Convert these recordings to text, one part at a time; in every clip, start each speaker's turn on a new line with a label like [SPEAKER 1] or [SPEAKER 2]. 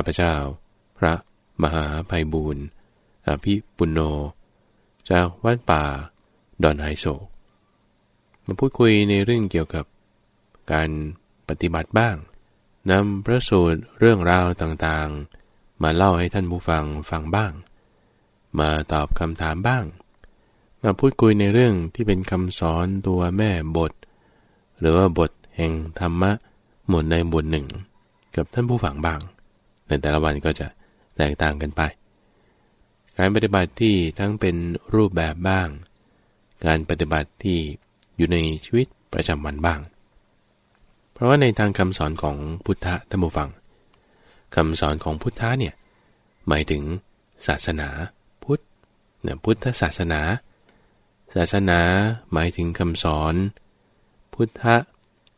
[SPEAKER 1] ข้าพเจ้า พระมหาภัยบูรณ์อภิปุโนจากวัดป่า ดอนไฮโศกมาพูดคุยในเรื่องเกี่ยวกับการปฏิบัติบ้างนำพระสูตรเรื่องราวต่างๆ มาเล่าให้ท่านผู้ฟังฟังบ้าง มาตอบคำถามบ้าง มาพูดคุยในเรื่องที่เป็นคำสอนตัวแม่บท หรือว่าบทแห่งธรรมะหมวดในบทหนึ่ง กับท่านผู้ฟังบ้าง ในแต่ละวันก็จะแตกต่างกันไป การปฏิบัติที่ทั้งเป็นรูปแบบบ้าง การปฏิบัติที่อยู่ในชีวิตประจำวันบ้าง เพราะว่าในทางคำสอนของพุทธะธรรมฟังคำสอนของพุทธะเนี่ยหมายถึงศาสนาพุทธเนี่ยพุทธศาสนา ศาสนาหมายถึงคำสอน พุทธะ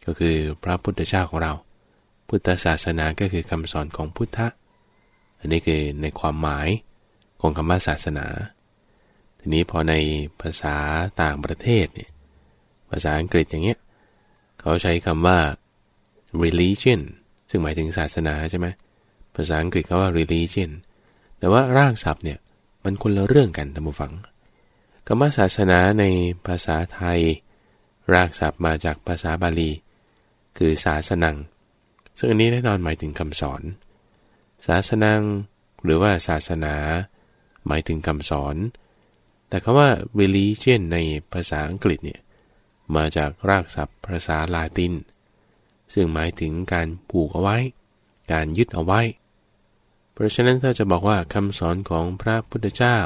[SPEAKER 1] ก็คือพระพุทธเจ้าของเรา พุทธศาสนาก็คือคำสอนของพุทธะ อันนี้คือในความหมายของคำว่าศาสนา ทีนี้พอในภาษาต่างประเทศเนี่ยภาษาอังกฤษอย่างเงี้ยเขาใช้คำว่า religion ซึ่งหมายถึงศาสนาใช่ไหมภาษาอังกฤษเขาว่า religion แต่ว่ารากศัพท์เนี่ยมันคนละเรื่องกันท่านผู้ฟังคำว่าศาสนาในภาษาไทย รากศัพท์มาจากภาษาบาลี คือศาสนัง ซึ่งอันนี้แน่นอนหมายถึงคำสอน ศาสนังหรือว่าศาสนา หมายถึงคำสอน แต่คำว่า religion ในภาษาอังกฤษเนี่ยมาจากรากศัพท์ภาษาลาติน ซึ่งหมายถึงการผูกเอาไว้ การยึดเอาไว้ เพราะฉะนั้นถ้าจะบอกว่าคำสอนของพระพุทธเจ้า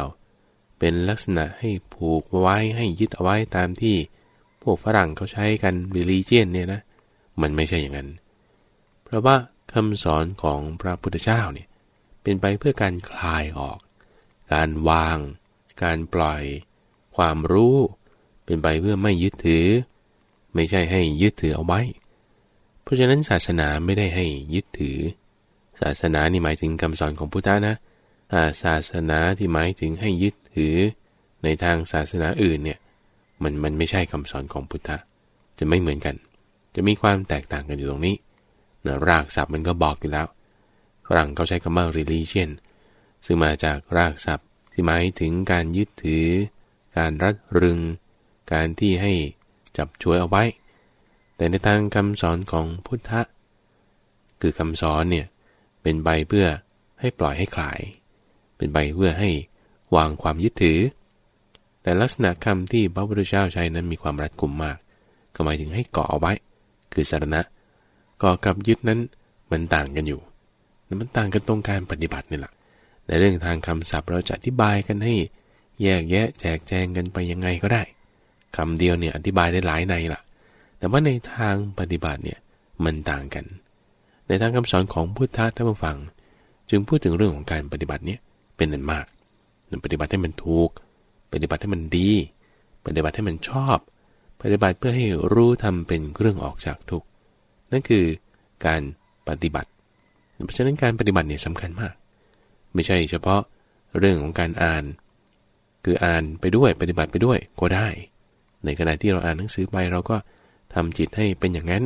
[SPEAKER 1] เป็นลักษณะให้ผูกไว้ให้ยึดเอาไว้ตามที่ พวกฝรั่งเขาใช้กัน religion เนี่ยนะ มันไม่ใช่อย่างนั้น ราะว่าคำสอนของพระพุทธเจ้าเนี่ยเป็นไปเพื่อการคลายออก การวาง การปล่อย ความรู้ เป็นไปเพื่อไม่ยึดถือ ไม่ใช่ให้ยึดถือเอาไว้ เพราะฉะนั้นศาสนาไม่ได้ให้ยึดถือ ศาสนานี่หมายถึงคำสอนของพุทธะนะาศาสนาที่หมายถึงให้ยึดถือ ในทางศาสนาอื่นเนี่ยมันมันไม่ใช่คำสอนของพุทธะจะไม่เหมือนกัน จะมีความแตกต่างกันอยู่ตรงนี้ นะรากศัพท์มันก็บอกอยู่แล้วฝรั่งเขาใช้คำว่า religion ซึ่งมาจากรากศัพท์ที่หมายถึงการยึดถือ การรัดรึง การที่ให้จับช่วยเอาไว้ แต่ในทางคำสอนของพุทธะ คือคำสอนเนี่ยเป็นใบเพื่อให้ปล่อยให้คลาย เป็นใบเพื่อให้วางความยึดถือ แต่ลักษณะคำที่พระพุทธเจ้าใช้นั้นมีความรัดกุมมาก ก็หมายถึงให้เกาะเอาไว้ คือสารณะ กาะกับยึดนั้นมันต่างกันอยู่มันต่างกันตรงการปฏิบัตินี่แหละในเรื่องทางคำศัพท์เราจะอธิบายกันให้ แยกแยะแจกแจงกันไปยังไงก็ได้คำเดียวเนี่ยอธิบายได้หลายในละแต่ว่าในทางปฏิบัติเนี่ยมันต่างกัน ในทางคำสอนของพุทธะท่านผู้ฟัง จึงพูดถึงเรื่องของการปฏิบัติเนี่ยเป็นนันมากปฏิบัติให้มันถูก ปฏิบัติให้มันดี ปฏิบัติให้มันชอบ ปฏิบัติเพื่อให้รู้ทำเป็นเครื่องออกจากทุกข์ นั่นคือการปฏิบัติ เพราะฉะนั้นการปฏิบัติเนี่ยสำคัญมาก ไม่ใช่เฉพาะเรื่องของการอ่าน คืออ่านไปด้วยปฏิบัติไปด้วยก็ได้ ในขณะที่เราอ่านหนังสือไปเราก็ทำจิตให้เป็นอย่างนั้น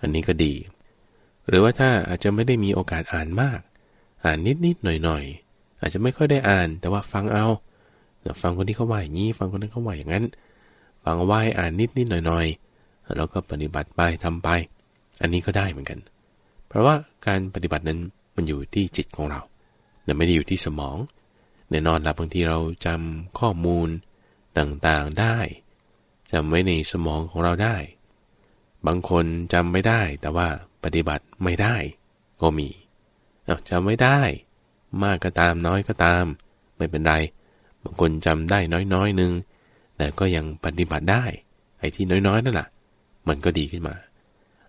[SPEAKER 1] อันนี้ก็ดี หรือว่าถ้าอาจจะไม่ได้มีโอกาสอ่านมาก อ่านนิดนิดหน่อยหน่อยอาจจะไม่ค่อยได้อ่าน แต่ว่าฟังเอาฟังคนที่เขาว่าอย่างนี้ ฟังคนนั้นเขาว่าอย่างนั้น ฟังเอาไว้อ่านนิดนิดหน่อยหน่อยแล้วก็ปฏิบัติไปทำไป อันนี้ก็ได้เหมือนกัน เพราะว่าการปฏิบัตินั้นมันอยู่ที่จิตของเราแต่ไม่ได้อยู่ที่สมอง แน่นอนละบางทีเราจำข้อมูลต่างๆได้จำไว้ในสมองของเราได้ บางคนจำไม่ได้แต่ว่าปฏิบัติไม่ได้ ก็มีเอาจำไม่ได้ มากก็ตามน้อยก็ตาม ไม่เป็นไร บางคนจำได้น้อยๆหนึ่งแต่ก็ยังปฏิบัติได้ ไอ้ที่น้อยๆนั่นแหละมันก็ดีขึ้นมา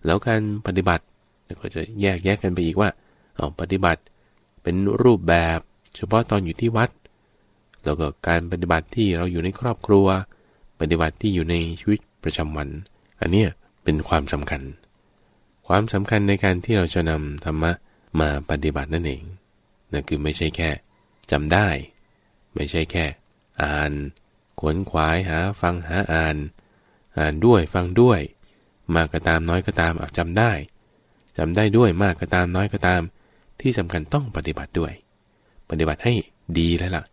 [SPEAKER 1] แล้วการปฏิบัติก็จะแยกแยกกันไปอีกว่า เอาปฏิบัติเป็นรูปแบบ เฉพาะตอนอยู่ที่วัด แล้วก็การปฏิบัติที่เราอยู่ในครอบครัว ปฏิบัติที่อยู่ในชีวิตประจำวัน อันนี้เป็นความสำคัญ ความสำคัญในการที่เราจะนำธรรมะมาปฏิบัตินั่นเองนั่นคือไม่ใช่แค่จำได้ ไม่ใช่แค่ อ่านขวนขวายหาฟังหาอ่าน อ่านด้วยฟังด้วย มากก็ตามน้อยก็ตามอาจจำได้จำได้ด้วยมากก็ตามน้อยก็ตาม ที่สำคัญต้องปฏิบัติด้วย ปฏิบัติให้ดีแล้วล่ะ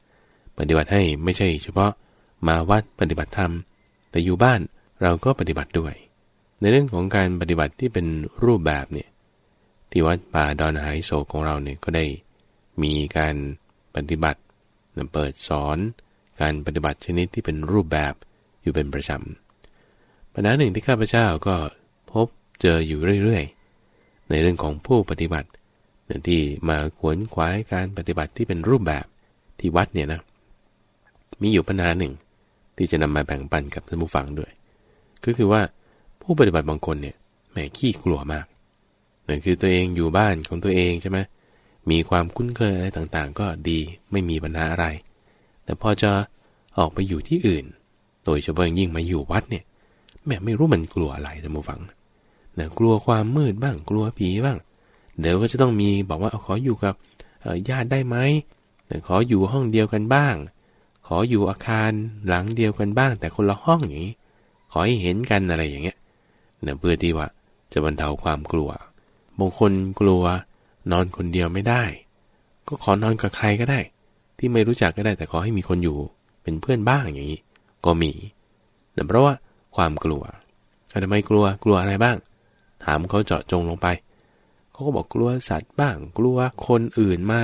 [SPEAKER 1] ปฏิบัติให้ไม่ใช่ เฉพาะมาวัดปฏิบัติธรรม แต่อยู่บ้านเราก็ปฏิบัติด้วย ในเรื่องของการปฏิบัติที่เป็นรูปแบบเนี่ยที่วัดป่าดอนหายโศกของเราเนี่ยก็ได้ มีการปฏิบัติเปิดสอน การปฏิบัติชนิดที่เป็นรูปแบบอยู่เป็นประจำ ปัญหาหนึ่งที่ข้าพเจ้าก็พบเจออยู่เรื่อยๆ ในเรื่องของผู้ปฏิบัติที่มาขวนขวายการปฏิบัติที่เป็นรูปแบบที่วัดเนี่ยนะมีอยู่ปัญหาหนึ่ง ที่จะนำมาแบ่งปันกับท่านผู้ฟังด้วย ก็คือว่าผู้ปฏิบัติบางคนเนี่ยแหมขี้กลัวมากนั่นคือตัวเองอยู่บ้านของตัวเองใช่ไหมมีความคุ้นเคยอะไรต่างๆ ก็ดีไม่มีปัญหาอะไร แต่พอจะออกไปอยู่ที่อื่น โดยเฉพาะยิ่งมาอยู่วัดเนี่ย แม่ไม่รู้มันกลัวอะไรท่านผู้ฟังนะกลัวความมืดบ้างกลัวผีบ้าง เดี๋ยวก็จะต้องมีบอกว่าขออยู่กับญาติได้ไหมขออยู่ห้องเดียวกันบ้าง ขออยู่อาคารหลังเดียวกันบ้าง แต่คนละห้องอย่างนี้ ขอให้เห็นกันอะไรอย่างเงี้ยเนี่ยเพื่อที่ว่าจะบรรเทาความกลัวบางคนกลัวนอนคนเดียวไม่ได้ ก็ขอนอนกับใครก็ได้ ที่ไม่รู้จักก็ได้แต่ขอให้มีคนอยู่เป็นเพื่อนบ้างอย่างนี้ ก็มีแต่เพราะว่า ความกลัวทำไมกลัวกลัวอะไรบ้าง ถามเขาเจาะจงลงไป เขาก็บอกกลัวสัตว์บ้าง กลัวคนอื่นมา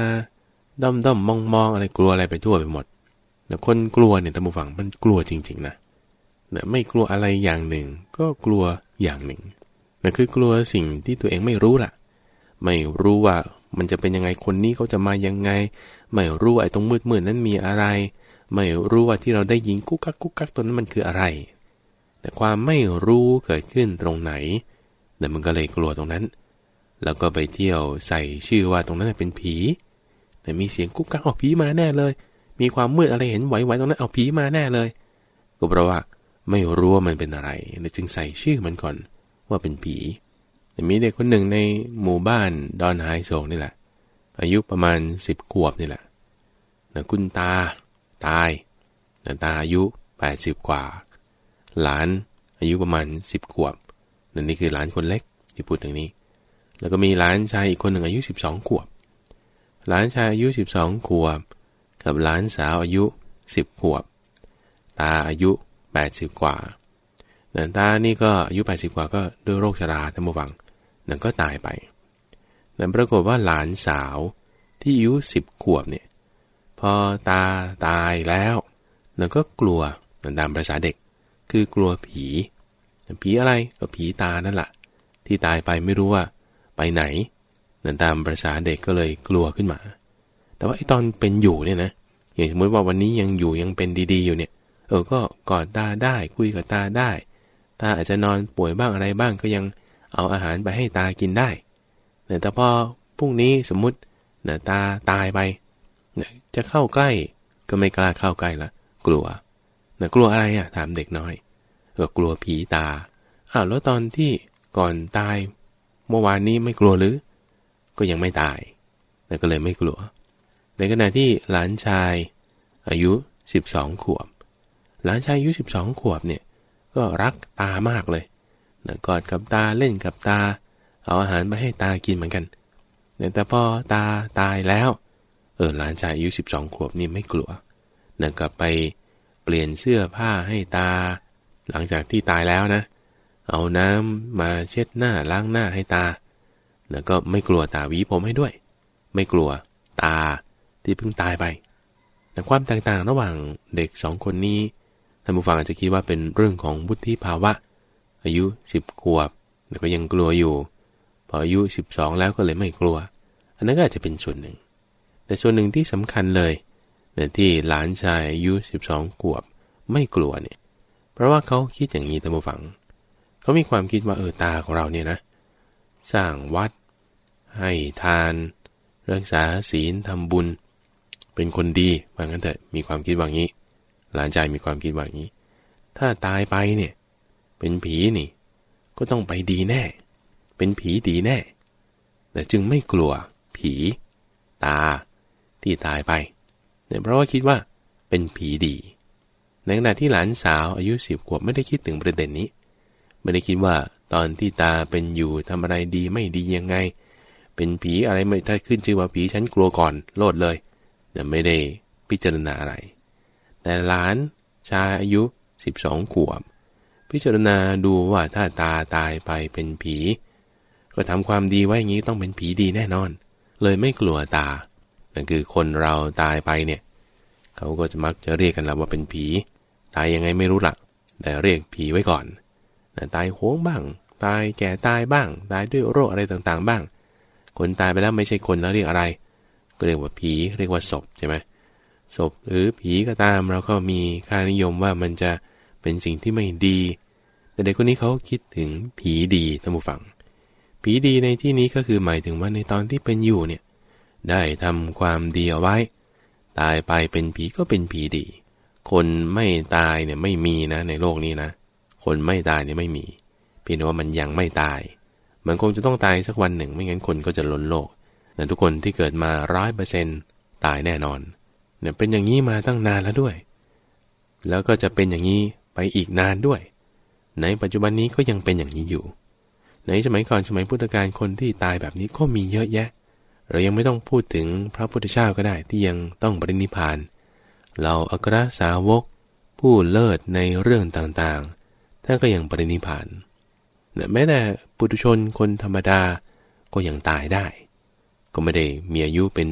[SPEAKER 1] ด้อมด้อมมองมองอะไรกลัวอะไรไปทั่วไปหมดแต่คนกลัวเนี่ยตามฟังมันกลัวจริง ๆนะเนี่ไม่กลัวอะไรอย่างหนึ่ง ก็กลัวอย่างหนึ่งนั่นคือกลัวสิ่งที่ตัวเองไม่รู้ล่ะ ไม่รู้ว่ามันจะเป็นยังไงคนนี้เขาจะมายังไง ไม่รู้ไอ้ตรงมืดมืดนั้นมีอะไร ไม่รู้ว่าที่เราได้ยินกุ๊กกักกุ๊กกักตัวนั้นมันคืออะไร แต่ความไม่รู้เกิดขึ้นตรงไหนแต่มันก็เลยกลัวตรงนั้น แล้วก็ไปเที่ยวใส่ชื่อว่าตรงนั้นเป็นผี แต่มีเสียงกุ๊กกักเอาผีมาแน่เลย มีความมืดอะไรเห็นไหวๆตรงนั้นเอาผีมาแน่เลย ก็เพราะว่าไม่รู้ว่ามันเป็นอะไรจึงใส่ชื่อมันก่อนว่าเป็นผี แต่มีเด็กคนหนึ่งในหมู่บ้านดอนไฮโซนี่แหละ อายุประมาณสิบขวบนี่แหละนะคุณตา ตายนะตาอายุแปดสิบกว่า หลานอายุประมาณสิบขวบนั่นนี่คือหลานคนเล็กที่พูดถึงนี้ แล้วก็มีหลานชายอีกคนหนึ่งอายุสิบสองขวบ หลานชายอายุสิบสองขวบ กับหลานสาวอายุสิบขวบ ตาอายุแปดสิบกว่านันตานี่ก็อายุ 80 กว่าก็ด้วยโรคชราท่านผู้ฟังนั่นก็ตายไปแต่ปรากฏว่าหลานสาวที่อายุสิบขวบเนี่ยพอตาตายแล้วนั่นก็กลัวนั่นตามภาษาเด็ก คือกลัวผี ผีอะไรก็ผีตานั่นแหละที่ตายไปไม่รู้ว่า ไปไหนนั่นตามภาษาเด็กก็เลยกลัวขึ้นมา แต่ว่าไอ้ตอนเป็นอยู่เนี่ยนะอย่างสมมติว่าวันนี้ยังอยู่ยังเป็นดีๆอยู่เนี่ย เออก็กอดตาได้คุยกับตาได้ตาอาจจะนอนป่วยบ้างอะไรบ้างก็ยังเอาอาหารไปให้ตากินได้แต่พอพรุ่งนี้สมมุติเนี่ตาตายไปเนี่ยจะเข้าใกล้ก็ไม่กล้าเข้าใกล้ละกลัว นี่ยกลัวอะไรอะถามเด็กน้อยก็กลัวผีตาอ้าวแล้วตอนที่ก่อนตาย เมื่อวานนี้ไม่กลัวหรือ ก็ยังไม่ตายแต่ก็เลยไม่กลัว ในขณะที่หลานชายอายุ 12 ขวบ หลานชายอายุ 12 ขวบเนี่ยก็รักตามากเลยนะกอดกับตาเล่นกับตา เอาอาหารมาให้ตากินเหมือนกัน แต่พอตาตายแล้ว เออหลานชายอายุสิบสองขวบนี่ไม่กลัวนะกลับไป เปลี่ยนเสื้อผ้าให้ตา หลังจากที่ตายแล้วนะ เอาน้ำมาเช็ดหน้าล้างหน้าให้ตา แล้วก็ไม่กลัวตาวีผมให้ด้วย ไม่กลัวตาที่เพิ่งตายไป แต่ความแตกต่างระหว่างเด็กสองคนนี้ท่านผู้ฟังอาจจะคิดว่าเป็นเรื่องของวุฒิภาวะ อายุสิบขวบแต่ก็ยังกลัวอยู่ พออายุสิบสองแล้วก็เลยไม่กลัว อันนั้นก็อาจจะเป็นส่วนหนึ่ง แต่ส่วนหนึ่งที่สำคัญเลย ในที่หลานชายอายุสิบสองขวบไม่กลัวเนี่ย เพราะว่าเขาคิดอย่างนี้ท่านผู้ฟัง เขามีความคิดว่าเออตาของเราเนี่ยนะ สร้างวัด ให้ทาน รักษาศีลทำบุญ เป็นคนดีว่างั้นเถอะมีความคิดว่างี้ หลานชายมีความคิดว่างี้ ถ้าตายไปเนี่ย เป็นผีนี่ ก็ต้องไปดีแน่ เป็นผีดีแน่ แต่จึงไม่กลัว ผี ตา ที่ตายไป เนี่ยเพราะว่าคิดว่าเป็นผีดี ในขณะที่หลานสาวอายุสิบขวบไม่ได้คิดถึงประเด็นนี้ ไม่ได้คิดว่าตอนที่ตาเป็นอยู่ทำอะไรดีไม่ดียังไง เป็นผีอะไรไม่ถ้าขึ้นชื่อว่าผีฉันกลัวก่อนโลดเลยแต่ไม่ได้พิจารณาอะไร แต่หลานชายอายุ 12 ขวบ พิจารณาดูว่าถ้าตาตายไปเป็นผี ก็ทำความดีไว้อย่างนี้ต้องเป็นผีดีแน่นอน เลยไม่กลัวตา นั่นคือคนเราตายไปเนี่ย เขาก็จะมักจะเรียกกันเราว่าเป็นผี ตายยังไงไม่รู้ละแต่เรียกผีไว้ก่อนตายโหงบ้าง ตายแก่ตายบ้าง ตายด้วยโรคอะไรต่างๆบ้าง คนตายไปแล้วไม่ใช่คนแล้วเรียกอะไร ก็เรียกว่าผีเรียกว่าศพใช่ไหมศพหรือผีก็ตามเราก็มีค่านิยมว่ามันจะเป็นสิ่งที่ไม่ดี แต่เด็กคนนี้เขาคิดถึงผีดีท่านผู้ฟัง ผีดีในที่นี้ก็คือหมายถึงว่าในตอนที่เป็นอยู่เนี่ย ได้ทำความดีเอาไว้ ตายไปเป็นผีก็เป็นผีดี คนไม่ตายเนี่ยไม่มีนะในโลกนี้นะ คนไม่ตายเนี่ยไม่มี เพียงแต่ว่ามันยังไม่ตาย มันคงจะต้องตายสักวันหนึ่ง ไม่งั้นคนก็จะล้นโลกแต่ทุกคนที่เกิดมาร้อยเปอร์เซ็นต์ตายแน่นอนเนี่ยเป็นอย่างนี้มาตั้งนานแล้วด้วย แล้วก็จะเป็นอย่างนี้ไปอีกนานด้วย ในปัจจุบันนี้ก็ยังเป็นอย่างนี้อยู่ ในสมัยก่อนสมัยพุทธกาลคนที่ตายแบบนี้ก็มีเยอะแยะเเรายังไม่ต้องพูดถึงพระพุทธเจ้าก็ได้ที่ยังต้องปรินิพานเราอัครสาวก ผู้เลิศในเรื่องต่างๆ ท่านก็ยังปรินิพานแม้แต่ปุถุชนคนธรรมดาก็ยังตายได้ ก็ไม่ได้มีอายุเป็น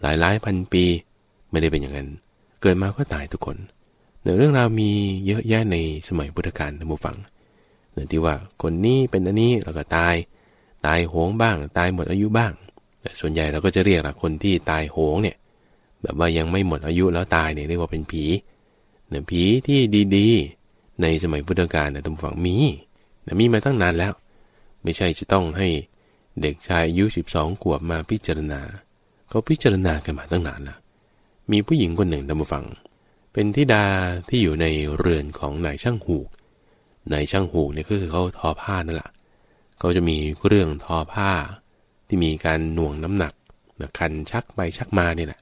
[SPEAKER 1] หลายหลายพันปี ไม่ได้เป็นอย่างนั้น เกิดมาก็ตายทุกคนเเรื่องราวมีเยอะแยะในสมัยพุทธกาลท่านผู้ฟังเนื่องที่ว่าคนนี้เป็นอันนี้แล้วก็ตาย ตายโหงบ้าง ตายหมดอายุบ้าง แต่ส่วนใหญ่เราก็จะเรียกละคนที่ตายโหงเนี่ย แบบว่ายังไม่หมดอายุแล้วตายเนี่ยเรียกว่าเป็นผีเนี่ยผีที่ดีๆ ในสมัยพุทธกาลนะท่านผู้ฟังมีนะมีมาตั้งนานแล้ว ไม่ใช่จะต้องให้เด็กชายอายุ 12ขวบมาพิจารณาเขาพิจารณากันมาตั้งนานแล้วมีผู้หญิงคนหนึ่งตามฟัง เป็นธิดาที่อยู่ในเรือนของนายช่างหูกนายช่างหูกเนี่ยก็คือเขาทอผ้านั่นแหละเขาจะมีเรื่องทอผ้า ที่มีการหน่วงน้ำหนักนะคันชักไปชักมาเนี่ยแหละ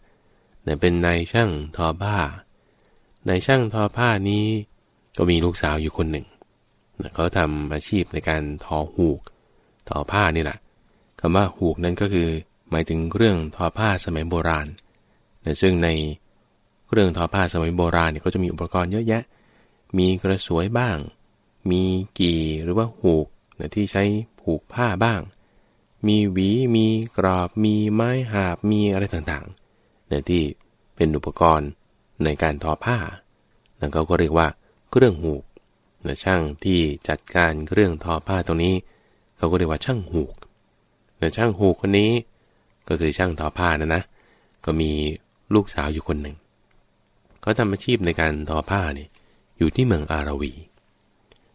[SPEAKER 1] นี่ยเป็นนายช่างทอผ้านายช่างทอผ้านี้ก็มีลูกสาวอยู่คนหนึ่งเขาทำอาชีพในการทอหูกทอผ้านี่แหละคำว่าหูกนั้นก็คือหมายถึงเรื่องทอผ้าสมัยโบราณนะซึ่งในเรื่องทอผ้าสมัยโบราณเนี่ยก็จะมีอุปกรณ์เยอะแยะ มีกระสวยบ้าง มีกี่หรือว่าหูกนะที่ใช้ผูกผ้าบ้าง มีหวี มีกรอบ มีไม้หาบ มีอะไรต่างๆเนะที่เป็นอุปกรณ์ในการทอผ้า แล้วเขาก็เรียกว่าเครื่องหูกนะช่างที่จัดการเครื่องทอผ้าตรงนี้ เขาก็เรียกว่าช่างหูกนะช่างหูกคนนี้ ก็คือช่างทอผ้านะนะ ก็มีลูกสาวอยู่คนหนึ่ง เขาทำอาชีพในการทอผ้าเนี่ยอยู่ที่เมืองอาราวี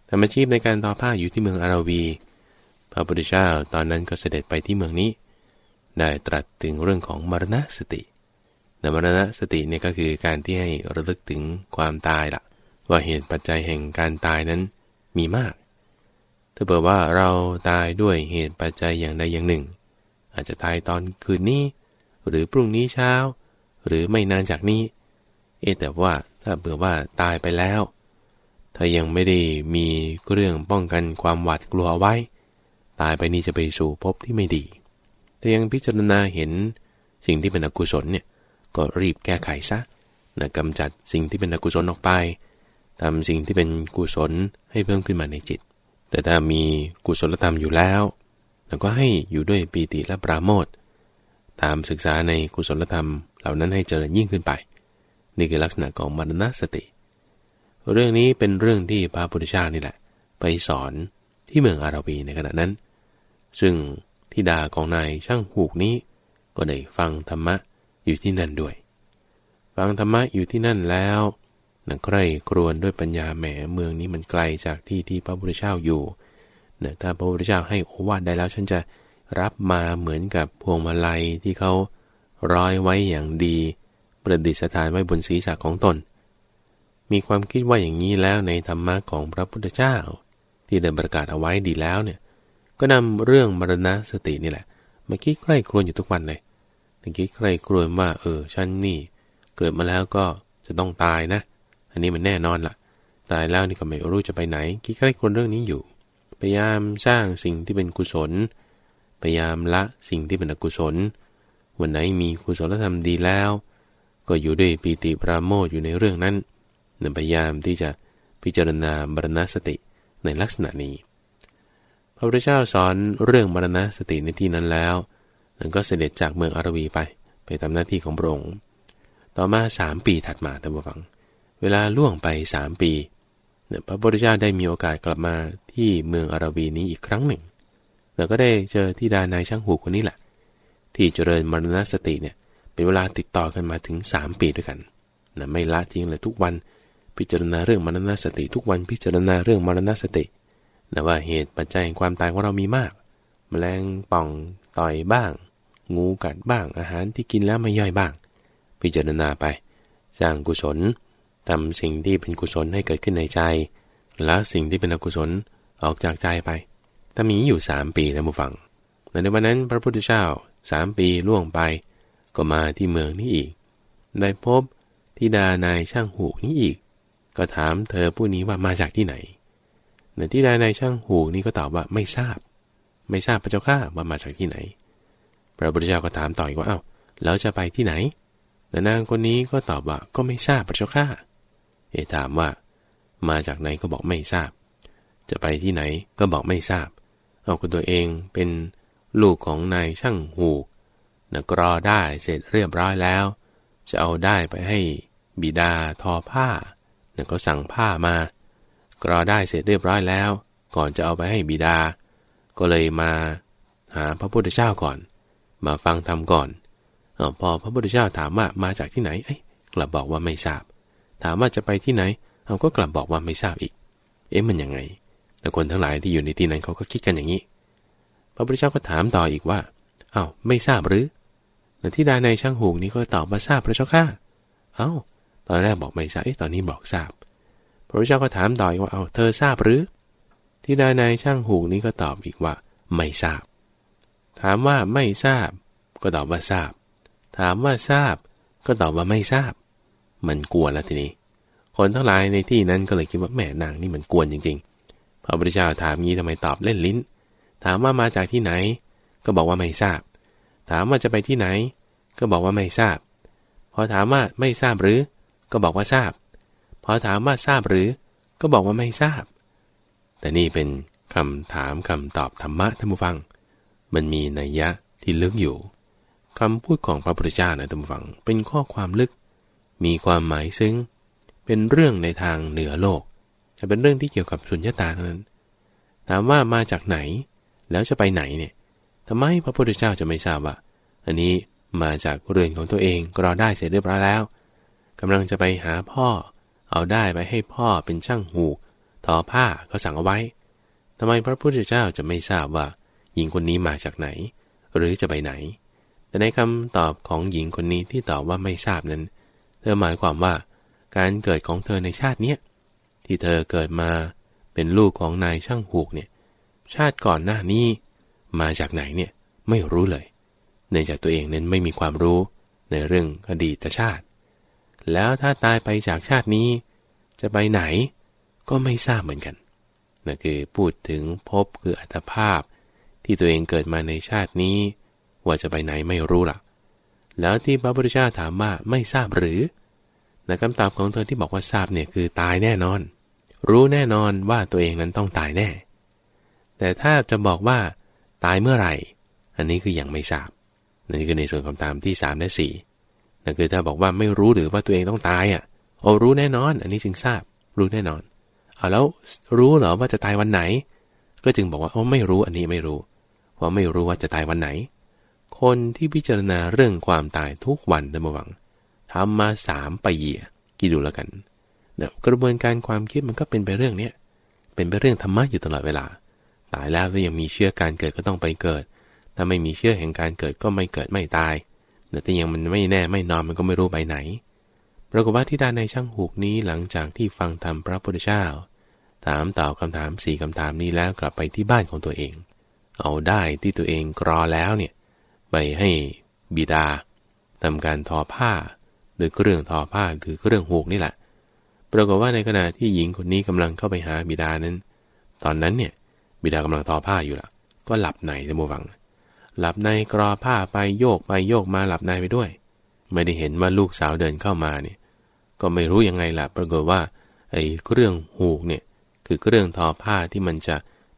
[SPEAKER 1] ทำอาชีพในการทอผ้าอยู่ที่เมืองอาราวี ระพุทธเจ้าตอนนั้นก็เสด็จไปที่เมืองนี้ ได้ตรัสถึงเรื่องของมรณสติแต่มรณสติเนี่ยก็คือการที่ให้ระลึกถึงความตายละว่าเหตุปัจจัยแห่งการตายนั้นมีมาก ถ้าเปิดว่าเราตายด้วยเหตุปัจจัยอย่างใดอย่างหนึ่ง อาจจะตายตอนคืนนี้ หรือพรุ่งนี้เช้า หรือไม่นานจากนี้ เอแต่ว่าถ้าเบื่อว่าตายไปแล้ว ถ้ายังไม่ได้มีเรื่องป้องกันความหวาดกลัวไว้ ตายไปนี้จะไปสู่ภพที่ไม่ดี แต่ยังพิจารณาเห็นสิ่งที่เป็นอกุศลเนี่ยก็รีบแก้ไขซะนะกำจัดสิ่งที่เป็นอกุศลออกไปทำสิ่งที่เป็นกุศลให้เพิ่มขึ้นมาในจิต แต่ถ้ามีกุศลธรรมอยู่แล้วแล้วก็ให้อยู่ด้วยปีติและปราโมทตามศึกษาในกุศลธรรมเหล่านั้นให้เจริญยิ่งขึ้นไป นี่คือลักษณะของมรณสติ เรื่องนี้เป็นเรื่องที่พระพุทธเจ้านี่แหละ ไปสอนที่เมืองอาราวีในขณะนั้น ซึ่งทิดาของนายช่างหูกนี้ ก็ได้ฟังธรรมะอยู่ที่นั่นด้วย ฟังธรรมะอยู่ที่นั่นแล้วนักใคร่ครวญด้วยปัญญาแหมเมืองนี้มันไกลจากที่ที่พระพุทธเจ้าอยู่เนี่ยถ้าพระพุทธเจ้าให้โอวาทได้แล้ว ฉันจะรับมาเหมือนกับพวงมาลัยที่เขาร้อยไว้อย่างดี ประดิษฐานไว้บนศีรษะของตน มีความคิดว่าอย่างนี้แล้วในธรรมะของพระพุทธเจ้า ที่ได้ประกาศเอาไว้ดีแล้วเนี่ย ก็นำเรื่องมรณะสตินี่แหละมาคิดใคร่ครวญอยู่ทุกวันเลยถึงคิดใคร่ครวญว่า เออฉันนี่เกิดมาแล้วก็จะต้องตายนะ อันนี้มันแน่นอนละ่ะ ตายแล้วนี่ก็ไม่รู้จะไปไหน คิดใคร่ครวญเรื่องนี้อยู่ พยายามสร้างสิ่งที่เป็นกุศล พยายามละสิ่งที่เป็นอกุศล วันไหนมีกุศลธรรมดีแล้ว ก็อยู่ด้วยปีติปราโมทอยู่ในเรื่องนั้นพยายามที่จะพิจารณาบรณสติในลักษณะนี้ พระพุทธเจ้าสอนเรื่องบรณะสติในที่นั้นแล้วนั้นก็เสด็จจากเมืองอารวีไป ไปทำหน้าที่ของพระองค์ ต่อมาสามปีถัดมาท่านผู้ฟัง เวลาล่วงไปสามปีพระพุทธเจ้าได้มีโอกาสกลับมาที่เมืองอารวีนี้อีกครั้งหนึ่ง แล้วก็ได้เจอที่ดานายช่างหูคนนี้แหละ ที่เจริญมรณสติเนี่ย เป็นเวลาติดต่อกันมาถึง 3 ปีด้วยกันนะไม่ละทิ้งเลยทุกวัน พิจารณาเรื่องมรณสติ ทุกวันพิจารณาเรื่องมรณสติ แต่ว่าเหตุปัจจัยแห่งความตายของเรามีมากแมลงป่องต่อยบ้าง งูกัดบ้างอาหารที่กินแล้วไม่ย่อยบ้าง พิจารณาไป สร้างกุศลทำสิ่งที่เป็นกุศลให้เกิดขึ้นในใจ แล้วสิ่งที่เป็นอกุศลออกจากใจไปถ้ามีอยู่สามปีนะมูฟังในวันนั้นพระพุทธเจ้าสามปีล่วงไป ก็มาที่เมืองนี้อีก ได้พบทิดานายช่างหูนี้อีก ก็ถามเธอผู้นี้ว่ามาจากที่ไหน ในทิดานายช่างหูนี้ก็ตอบว่าไม่ทราบ ไม่ทราบพระเจ้าข้าว่ามาจากที่ไหน พระพุทธเจ้าก็ถามต่ออีกว่าเอา้าแล้วจะไปที่ไหนแต่นางคนนี้ก็ตอบว่าก็ไม่ทราบพระเจ้าข้าเอถามว่า มาจากไหนก็บอกไม่ทราบ จะไปที่ไหนก็บอกไม่ทราบ เอาคนตัวเองเป็นลูกของนายช่างหูนะกรอได้เสร็จเรียบร้อยแล้ว จะเอาได้ไปให้บิดาทอผ้านะก็สั่งผ้ามา กรอได้เสร็จเรียบร้อยแล้ว ก่อนจะเอาไปให้บิดา ก็เลยมาหาพระพุทธเจ้าก่อน มาฟังธรรมก่อนอพอพระพุทธเจ้าถามว่ามาจากที่ไหนเอ้ยกลับบอกว่าไม่ทราบ ถามว่าจะไปที่ไหนเขาก็กลับบอกว่าไม่ทราบอีก เอ๊ะมันยังไง แต่คนทั้งหลายที่อยู่ในที่นั้นเขาก็คิดกันอย่างนี้ พระพุทธเจ้าก็ถามต่ออีกว่าเอา้าไม่ทราบหรือแต่ที่ดาในช่างหูนี้ก็ตอบมาทราบพระเจ้าข้าเอา้า ตอนแรกบอกไม่ทราบ เอ๊ะ ตอนนี้บอกทราบ พระเจ้าก็ถามต่ออีกว่าเอาเธอทราบหรือที่ดาในช่างหูนี้ก็ตอบอีกว่า ไม่ทราบ ถามว่าไม่ทราบ ก็ตอบว่าทราบ ถามว่าทราบ ก็ตอบว่าไม่ทราบ มันกวนแล้วทีนี้ คนทั้งหลายในที่นั้นก็เลยคิดว่าแม่นางนี่มันกวนจริง ๆ พระพุทธเจ้าถามงี้ทำไมตอบเล่นลิ้น ถามว่ามาจากที่ไหน ก็บอกว่าไม่ทราบ ถามว่าจะไปที่ไหน ก็บอกว่าไม่ทราบ พอถามว่าไม่ทราบหรือ ก็บอกว่าทราบ พอถามว่าทราบหรือ ก็บอกว่าไม่ทราบ แต่นี่เป็นคำถามคำตอบธรรมะท่านผู้ฟัง มันมีนัยยะที่ลึกอยู่คำพูดของพระพุทธเจ้านะท่านผู้ฟัง เป็นข้อความลึก มีความหมายซึ้ง เป็นเรื่องในทางเหนือโลก จะเป็นเรื่องที่เกี่ยวกับสุญญตาเท่านั้น ถามว่ามาจากไหน แล้วจะไปไหนเนี่ยทำไมพระพุทธเจ้าจะไม่ทราบว่า อันนี้มาจากเรือนของตัวเองก็รอได้เสร็จเรียบร้อยแล้วกำลังจะไปหาพ่อ เอาได้ไปให้พ่อเป็นช่างหูทอผ้าก็สั่งเอาไว้ทำไมพระพุทธเจ้าจะไม่ทราบว่า หญิงคนนี้มาจากไหน หรือจะไปไหน แต่ในคำตอบของหญิงคนนี้ที่ตอบว่าไม่ทราบนั้น เธอหมายความว่า การเกิดของเธอในชาติเนี้ยที่เธอเกิดมาเป็นลูกของนายช่างหูกเนี่ย ชาติก่อนหน้านี้ มาจากไหนเนี่ยไม่รู้เลยเนื่องจากตัวเองนั้นไม่มีความรู้ในเรื่องอดีตชาติ แล้วถ้าตายไปจากชาตินี้ จะไปไหนก็ไม่ทราบเหมือนกันนั่นคือพูดถึงพบคืออัตภาพ ที่ตัวเองเกิดมาในชาตินี้ ว่าจะไปไหนไม่รู้ล่ะ แล้วที่พระพุทธเจ้าถามว่าไม่ทราบหรือในคำตอบของเธอที่บอกว่าทราบเนี่ยคือตายแน่นอน รู้แน่นอนว่าตัวเองนั้นต้องตายแน่ แต่ถ้าจะบอกว่า ตายเมื่อไหร่ อันนี้คือยังไม่ทราบนั่คือในส่วนคำตามที่ 3 และ 4 นั่นคือถ้าบอกว่าไม่รู้หรือว่าตัวเองต้องตายอะโอ้รู้แน่นอน อันนี้จึงทราบ รู้แน่นอนเอาแล้วรู้เหรอว่าจะตายวันไหน ก็จึงบอกว่าโอ้ไม่รู้อันนี้ไม่รู้เพราะไม่รู้ว่าจะตายวันไหน คนที่พิจารณาเรื่องความตายทุกวันนะมวังทำมาสามปีกินดูแล้วกันเนะกระบวนการความคิดมันก็เป็นไปเรื่องเนี้ยเป็นไปเรื่องธรรมะอยู่ตลอดเวลา ตายแล้วถ้ายังมีเชื่อการเกิดก็ต้องไปเกิด ถ้าไม่มีเชื่อแห่งการเกิดก็ไม่เกิดไม่ตาย แต่ยังมันไม่แน่ไม่นอนมันก็ไม่รู้ไปไหน ปรากฏว่าที่ดาในช่างหูกนี้หลังจากที่ฟังธรรมพระพุทธเจ้า ถามตอบคำถามสี่คำถามนี้แล้วกลับไปที่บ้านของตัวเอง เอาได้ที่ตัวเองกรอแล้วเนี่ยไปให้บิดาทำการทอผ้าโดยเครื่องทอผ้าคือเครื่องหูกนี่แหละ ปรากฏว่าในขณะที่หญิงคนนี้กำลังเข้าไปหาบิดานั้น ตอนนั้นเนี่ยบิดากำลังทอผ้าอยู่ละก็หลับในในโมวัง หลับในกรอผ้าไปโยกไปโยกมาหลับในไปด้วย ไม่ได้เห็นว่าลูกสาวเดินเข้ามาเนี่ย ก็ไม่รู้ยังไงล่ะ ปรากฏว่าไอ้เครื่องหูกเนี่ย คือเครื่องทอผ้าที่มันจะ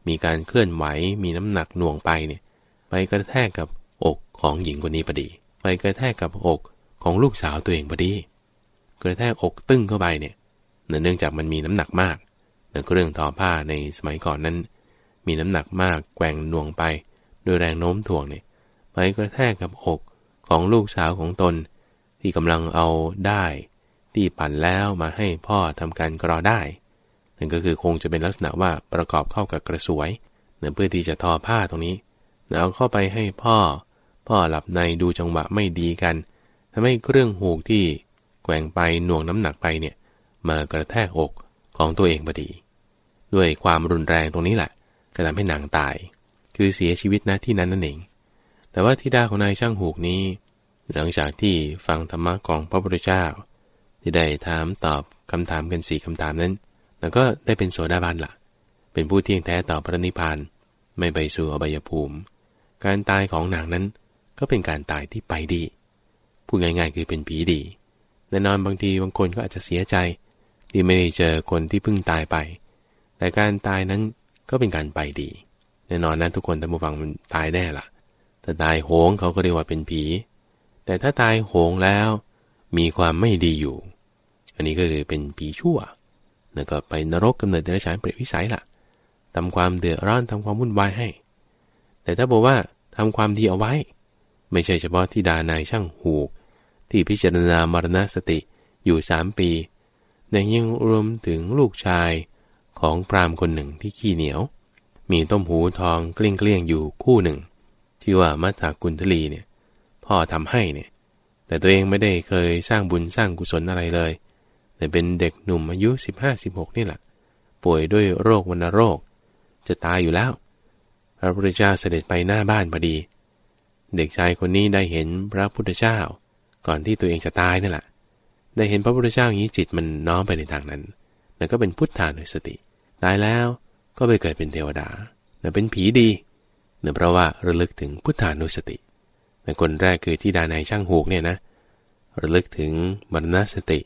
[SPEAKER 1] มีการเคลื่อนไหว มีน้ำหนักหน่วงไปเนี่ย ไปกระแทกกับอกของหญิงคนนี้พอดี ไปกระแทกกับอกของลูกสาวตัวเองพอดี กระแทกอกตึ้งเข้าไปเนี่ย เนื่องจากมันมีน้ำหนักมากเครื่องทอผ้าในสมัยก่อนนั้น มีน้ำหนักมากแกว่งหน่วงไป โดยแรงโน้มถ่วงเนี่ยไปกระแทกกับอกของลูกสาวของตน ที่กำลังเอาได้ ที่ปั่นแล้วมาให้พ่อทำการกรอได้นั่นก็คือคงจะเป็นลักษณะว่าประกอบเข้ากับกระสวยเนื่อเพื่อที่จะทอผ้าตรงนี้เอาเข้าไปให้พ่อ พ่อหลับในดูจังหวะไม่ดีกันทำให้เครื่องหูกที่แกว่งไปหน่วงน้ำหนักไปเนี่ยมากระแทกอกของตัวเองพอดี ด้วยความรุนแรงตรงนี้แหละก็ทำให้นางตาย คือเสียชีวิตนะที่นั้นนั่นเอง แต่ว่าทิดาของนายช่างหูกนี้ หลังจากที่ฟังธรรมะของพระพุทธเจ้า ที่ได้ถามตอบคำถามกันสี่คำถามนั้น แล้วก็ได้เป็นโสดาบันละ่ะ เป็นผู้เที่ยงแท้ต่อพระนิพพาน ไม่ไปสู่อบายภูมิ การตายของนางนั้นก็เป็นการตายที่ไปดี พูดง่ายๆคือเป็นผีดี แน่นอนบางทีบางคนก็อาจจะเสียใจ ที่ไม่ได้เจอคนที่เพิ่งตายไป แต่การตายนั้นก็เป็นการไปดี แน่นอนนะทุกคนแต่ผู้ฟังมันตายแน่ละ่ะ ถ้าตายโหงเขาก็เรียกว่าเป็นผี แต่ถ้าตายโหงแล้วมีความไม่ดีอยู่ อันนี้ก็คือเป็นผีชั่วแล้วก็ไปนรกกำเนิดเดรัจฉานเปรตวิสัยละ่ะทำความเดือดร้อนทำความวุ่นวายให้ แต่ถ้าบอกว่าทำความดีเอาไว้ ไม่ใช่เฉพาะที่ดานายช่างหูก ที่พิจารณามรณสติอยู่สามปีแต่ยังรวมถึงลูกชายของพรามคนหนึ่งที่ขี้เหนียว มีต้มหูทองกลิ้งเกลี้ยงอยู่คู่หนึ่ง ที่ว่ามัทธากุลทลีเนี่ย พ่อทำให้เนี่ย แต่ตัวเองไม่ได้เคยสร้างบุญสร้างกุศลอะไรเลย แต่เป็นเด็กหนุ่มอายุ 15-16 นี่แหละ ป่วยด้วยโรควัณโรค จะตายอยู่แล้ว พระพุทธเจ้าเสด็จไปหน้าบ้านพอดี เด็กชายคนนี้ได้เห็นพระพุทธเจ้า ก่อนที่ตัวเองจะตายนั่แหละ ได้เห็นพระพุทธเจ้าอย่างนี้จิตมันน้อมไปในทางนั้น แล้วก็เป็นพุทธานุสติ ตายแล้ว ก็ไปเกิดเป็นเทวดาเน่เป็นผีดีเนื่องเพราะว่าระลึกถึงพุทธานุสติในคนแรกคือที่ดานายช่างหูกเนี่ยนะระลึกถึงมรณสติ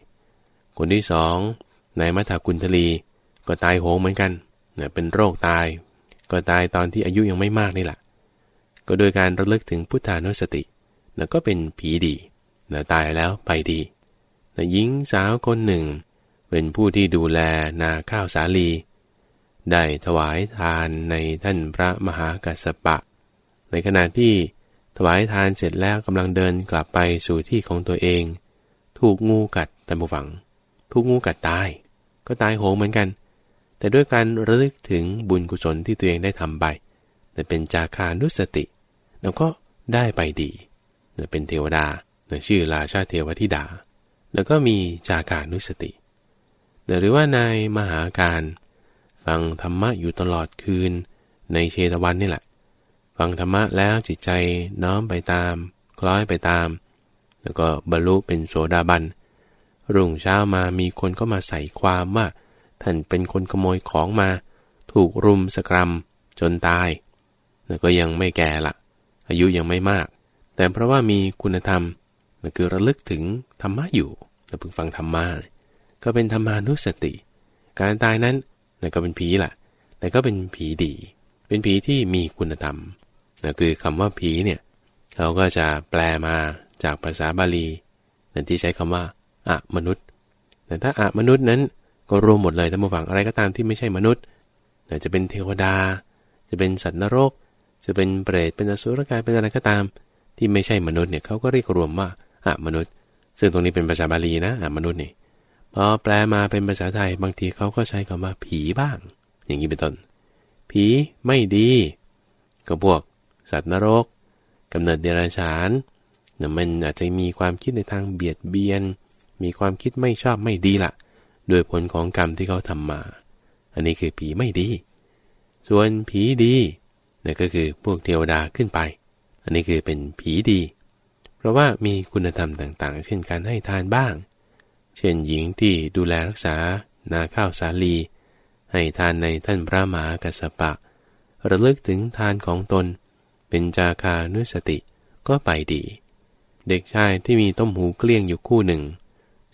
[SPEAKER 1] คนที่สองนายมัทธกุลทลีก็ตายโหงเหมือนกันเนี่ยเป็นโรคตาย ก็ตายตอนที่อายุยังไม่มากนี่แหละก็โดยการระลึกถึงพุทธานุสติแล้วก็เป็นผีดีเนะตายแล้วไปดีนะหญิงสาวคนหนึ่ง เป็นผู้ที่ดูแลนาข้าวสาลี ได้ถวายทานในท่านพระมหากัสสปะ ในขณะที่ถวายทานเสร็จแล้วกำลังเดินกลับไปสู่ที่ของตัวเอง ถูกงูกัดตามฝัง ถูกงูกัดตาย ก็ตายโหงเหมือนกัน แต่ด้วยการระลึกถึงบุญกุศลที่ตัวเองได้ทำไปแต่เป็นจาคานุสติ แล้วก็ได้ไปดีเป็นเทวดาชื่อราชาเทวธิดา แล้วก็มีจาคานุสติ หรือว่านายมหาการ ฟังธรรมะอยู่ตลอดคืน ในเชตวันนี่แหละ ฟังธรรมะแล้วจิตใจน้อมไปตาม คล้อยไปตาม แล้วก็บรรลุเป็นโสดาบัน รุ่งเช้ามามีคนก็มาใส่ความว่า ท่านเป็นคนขโมยของมา ถูกรุมสกรรมจนตาย แล้วก็ยังไม่แก่ละอายุยังไม่มาก แต่เพราะว่ามีคุณธรรมคือระลึกถึงธรรมะอยู่แล้วพึงฟังธรรมะก็เป็นธรรมานุสติ การตายนั้น นั่นก็เป็นผีแหละแต่ก็เป็นผีดี เป็นผีที่มีคุณธรรมนั่นคือคำว่าผีเนี่ยเขาก็จะแปลมาจากภาษาบาลีนั่นที่ใช้คำว่าอะมนุษย์แต่ถ้าอะมนุษย์นั้นก็รวมหมดเลยทั้งหมดฝั่งอะไรก็ตามที่ไม่ใช่มนุษย์จะเป็นเทวดา จะเป็นสัตว์นรก จะเป็นเปรตเป็นอสุรกายเป็นอะไรก็ตาม ที่ไม่ใช่มนุษย์เนี่ยเขาก็เรียกรวมว่าอะมนุษย์ ซึ่งตรงนี้เป็นภาษาบาลีนะอะมนุษย์นี่ พอแปลมาเป็นภาษาไทยบางทีเขาก็ใช้คำว่าผีบ้าง อย่างนี้เป็นต้น ผีไม่ดี ก็พวก สัตว์นรกกำเนิดเดรัจฉานเนี่ยมันอาจจะมีความคิดในทางเบียดเบียน มีความคิดไม่ชอบไม่ดีละโดยผลของกรรมที่เขาทำมา อันนี้คือผีไม่ดี ส่วนผีดีนี่ก็คือพวกเทวดาขึ้นไป อันนี้คือเป็นผีดี เพราะว่ามีคุณธรรมต่างๆ เช่นการให้ทานบ้าง เช่นหญิงที่ดูแลรักษานาข้าวสาลี ให้ทานในท่านพระมหากัสปะ ระลึกถึงทานของตน เป็นจาคานุสติก็ไปดี เด็กชายที่มีต้มหูเกลี้ยงอยู่คู่หนึ่ง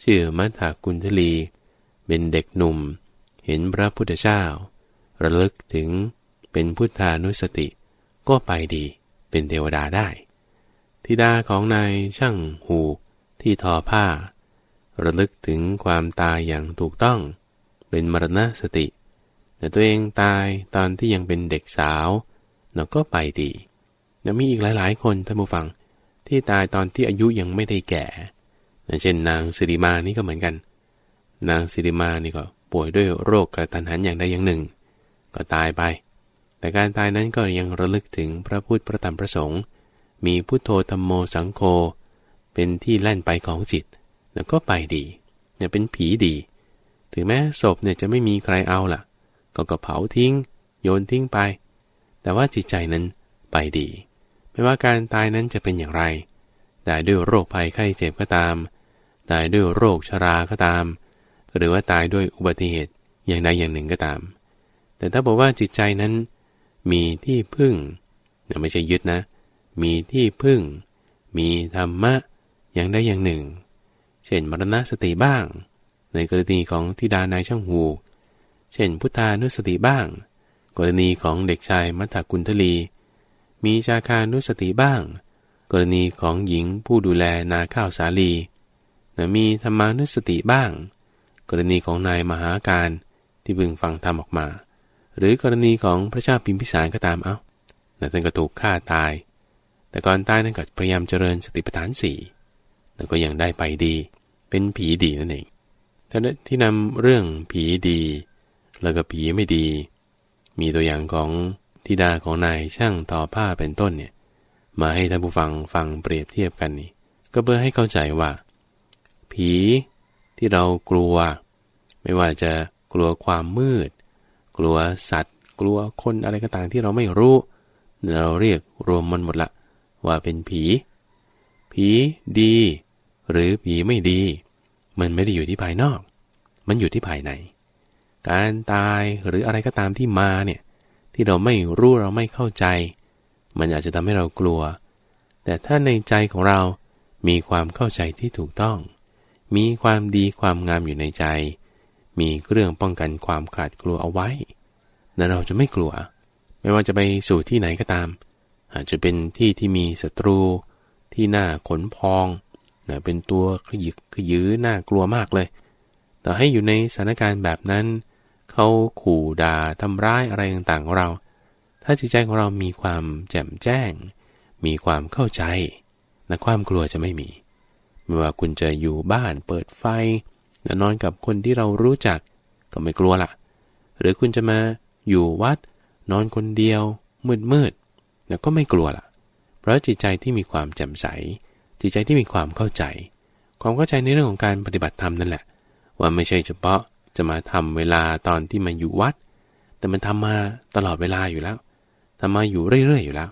[SPEAKER 1] ชื่อมัทธากุลทลี เป็นเด็กหนุ่ม เห็นพระพุทธเจ้า ระลึกถึงเป็นพุทธานุสติ ก็ไปดีเป็นเทวดาได้ ธิดาของนายช่างหูที่ทอผ้า ระลึกถึงความตายอย่างถูกต้อง เป็นมรณะสติ แต่ตัวเองตายตอนที่ยังเป็นเด็กสาวเราก็ไปดียังมีอีกหลาย ๆ คนท่านผู้ฟังที่ตายตอนที่อายุยังไม่ได้แก่เช่นนางสิริมานี่ก็เหมือนกัน นางสิริมานี่ก็ป่วยด้วยโรคกระตันหันอย่างใดอย่างหนึ่ง ก็ตายไป แต่การตายนั้นก็ยังระลึกถึงพระพุทธพระธรรมพระสงฆ์มีพุทโธธรรมโมสังโฆเป็นที่แล่นไปของจิต แล้วก็ไปดีเนี่ยเป็นผีดี ถึงแม้ศพเนี่ยจะไม่มีใครเอาล่ะ ก็ก็เผาทิ้ง โยนทิ้งไป แต่ว่าจิตใจนั้นไปดี ไม่ว่าการตายนั้นจะเป็นอย่างไรตายด้วยโรคภัยไข้เจ็บก็ตามตายด้วยโรคชราก็ตาม หรือว่าตายด้วยอุบัติเหตุอย่างใดอย่างหนึ่งก็ตาม แต่ถ้าบอกว่าจิตใจนั้นมีที่พึ่งไม่ใช่ยึดนะ มีที่พึ่ง มีธรรมะอย่างใดอย่างหนึ่ง เช่นมรณสติบ้าง ในกรณีของทิดานายช่างหู เช่นพุทธานุสติบ้าง กรณีของเด็กชายมัทธกุลทลี มีชาคานุสติบ้าง กรณีของหญิงผู้ดูแลนาข้าวสาลีมีธรรมานุสติบ้าง กรณีของนายมหาการที่บึงฟังธรรมออกมา หรือกรณีของพระเจ้าพิมพิสารก็ตามเอา้าแต่ท่านก็ถูกฆ่าตาย แต่ก่อนตายนั้นก็พยายามเจริญสติปัฏฐานสี่ แล้วก็ยังได้ไปดี เป็นผีดีนั่นเองแต่ที่นำเรื่องผีดี แล้วก็ผีไม่ดี มีตัวอย่างของธิดาของนายช่างต่อผ้าเป็นต้นเนี่ย มาให้ท่านผู้ฟังฟังเปรียบเทียบกันนี่ก็เพื่อให้เข้าใจว่า ผีที่เรากลัว ไม่ว่าจะกลัวความมืด กลัวสัตว์ กลัวคนอะไรก็ตามที่เราไม่รู้ เราเรียกรวมมันหมดละว่าเป็นผี ผีดี หรือผีไม่ดี มันไม่ได้อยู่ที่ภายนอก มันอยู่ที่ภายใน การตายหรืออะไรก็ตามที่มาเนี่ยที่เราไม่รู้เราไม่เข้าใจ มันอาจจะทำให้เรากลัว แต่ถ้าในใจของเรามีความเข้าใจที่ถูกต้อง มีความดีความงามอยู่ในใจ มีเครื่องป้องกันความขาดกลัวเอาไว้นั้นเราจะไม่กลัว ไม่ว่าจะไปสู่ที่ไหนก็ตาม อาจจะเป็นที่ที่มีศัตรู ที่หน้าขนพอง นะเป็นตัวขยึกขยื้อน่ากลัวมากเลย แต่ให้อยู่ในสถานการณ์แบบนั้น เขาขู่ด่าทำร้ายอะไรต่างๆของเรา ถ้าจิตใจของเรามีความแจ่มแจ้ง มีความเข้าใจนะความกลัวจะไม่มี ไม่ว่าคุณจะอยู่บ้านเปิดไฟนอนกับคนที่เรารู้จักก็ไม่กลัวละหรือคุณจะมาอยู่วัด นอนคนเดียว มืดมืดแล้วก็ไม่กลัวละเพราะจิตใจที่มีความแจ่มใส จิตใจที่มีความเข้าใจ ความเข้าใจในเรื่องของการปฏิบัติธรรมนั่นแหละ ว่าไม่ใช่เฉพาะจะมาทำเวลาตอนที่มาอยู่วัด แต่มันทำมาตลอดเวลาอยู่แล้วทำมาอยู่เรื่อยๆอยู่แล้ว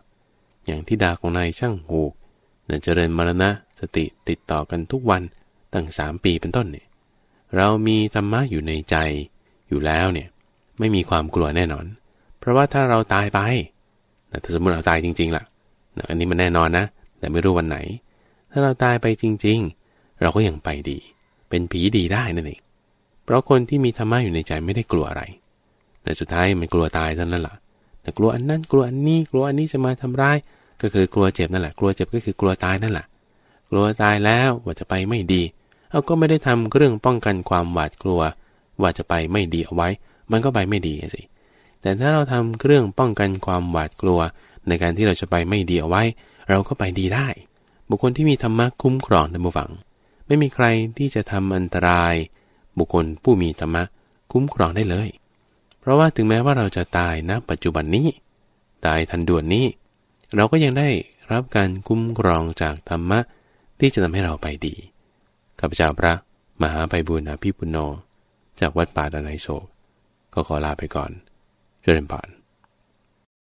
[SPEAKER 1] อย่างที่ดาของนายช่างหูกเจริญมรณะสติติดต่อกันทุกวันตั้งสามปีเป็นต้นเนี่ยเรามีธรรมะอยู่ในใจอยู่แล้วเนี่ยไม่มีความกลัวแน่นอน เพราะว่าถ้าเราตายไปถ้าสมมติเราตายจริงๆล่ะนะอันนี้มันแน่นอนนะ แต่ไม่รู้วันไหน ถ้าเราตายไปจริง ๆ เราก็ยังไปดี เป็นผีดีได้นั่นเองเพราะคนที่มีธรรมะอยู่ในใจไม่ได้กลัวอะไร แต่สุดท้ายมันกลัวตายเท่านั้นแหละแต่กลัวอันนั้นกลัวอันนี้กลัวอันนี้จะมาทำร้าย ก็คือกลัวเจ็บนั่นแหละ กลัวเจ็บก็คือกลัวตายนั่นแหละกลัวตายแล้วว่าจะไปไม่ดีเอาก็ไม่ได้ทำเรื่องป้องกันความหวาดกลัว ว่าจะไปไม่ดีเอาไว้ มันก็ไปไม่ดีสิแต่ถ้าเราทำเรื่องป้องกันความหวาดกลัว ในการที่เราจะไปไม่ดีเอาไว้ เราก็ไปดีได้ บุคคลที่มีธรรมะคุ้มครองในบุฝัง ไม่มีใครที่จะทำอันตราย บุคคลผู้มีธรรมะคุ้มครองได้เลย เพราะว่าถึงแม้ว่าเราจะตายณปัจจุบันนี้ ตายทันด่วนนี้ เราก็ยังได้รับการคุ้มครองจากธรรมะที่จะทำให้เราไปดีข้าพเจ้าพระมหาไปบุญอภิปุโน จากวัดป่าดานไนโศกก็ขอลาไปก่อนเจริญพร